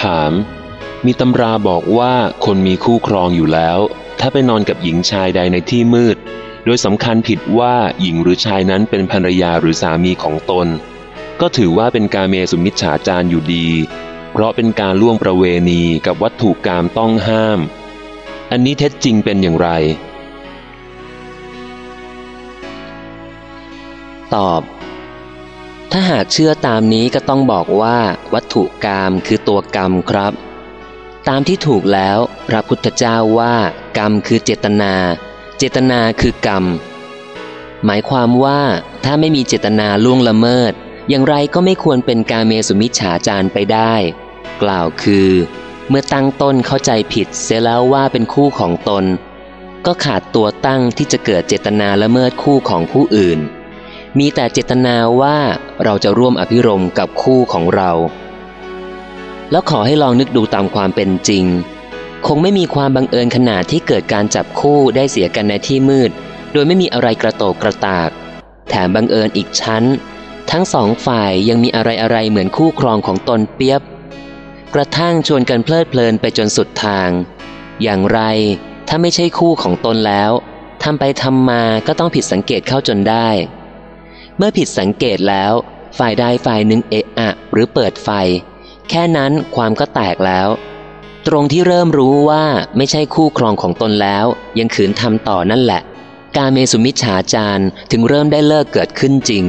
ถาม มีตำราบอกว่าคนมีคู่ครองอยู่แล้ว ถ้าไปนอนกับหญิงชายใดในที่มืด โดยสำคัญผิดว่าหญิงหรือชายนั้นเป็นภรรยาหรือสามีของตน ก็ถือว่าเป็นการเมสุมิจฉาจารอยู่ดี เพราะเป็นการล่วงประเวณีกับวัตถุกรรมต้องห้าม อันนี้เท็จจริงเป็นอย่างไร ตอบ ถ้าหากเชื่อตามนี้ก็ต้องบอกว่าวัตถุกรรมคือตัวกรรมครับ ตามที่ถูกแล้วพระพุทธเจ้าว่า กรรมคือเจตนา เจตนาคือกรรม หมายความว่าถ้าไม่มีเจตนาล่วงละเมิด อย่างไรก็ไม่ควรเป็นการเมสุมิฉาจารไปได้ กล่าวคือ เมื่อตั้งต้นเข้าใจผิดเสียแล้วว่าเป็นคู่ของตน ก็ขาดตัวตั้งที่จะเกิดเจตนาละเมิดคู่ของผู้อื่น มีแต่เจตนาว่าเราจะร่วมอภิรมกับคู่ของเรา แล้วขอให้ลองนึกดูตามความเป็นจริง คงไม่มีความบังเอิญขนาดที่เกิดการจับคู่ได้เสียกันในที่มืด โดยไม่มีอะไรกระโตกกระตาก แถมบังเอิญอีกชั้น ทั้งสองฝ่ายยังมีอะไรอะไรเหมือนคู่ครองของตนเปียบ กระทั่งชวนกันเพลิดเพลินไปจนสุดทาง อย่างไรถ้าไม่ใช่คู่ของตนแล้วทำไปทำมาก็ต้องผิดสังเกตเข้าจนได้ เมื่อผิดสังเกตแล้ว ฝ่ายใดฝ่ายหนึ่งเอะอะ หรือเปิดไฟ แค่นั้นความก็แตกแล้ว ตรงที่เริ่มรู้ว่าไม่ใช่คู่ครองของตนแล้ว ยังขืนทำต่อนั่นแหละ การเมสุมิจฉาจารถึงเริ่มได้เลิกเกิดขึ้นจริง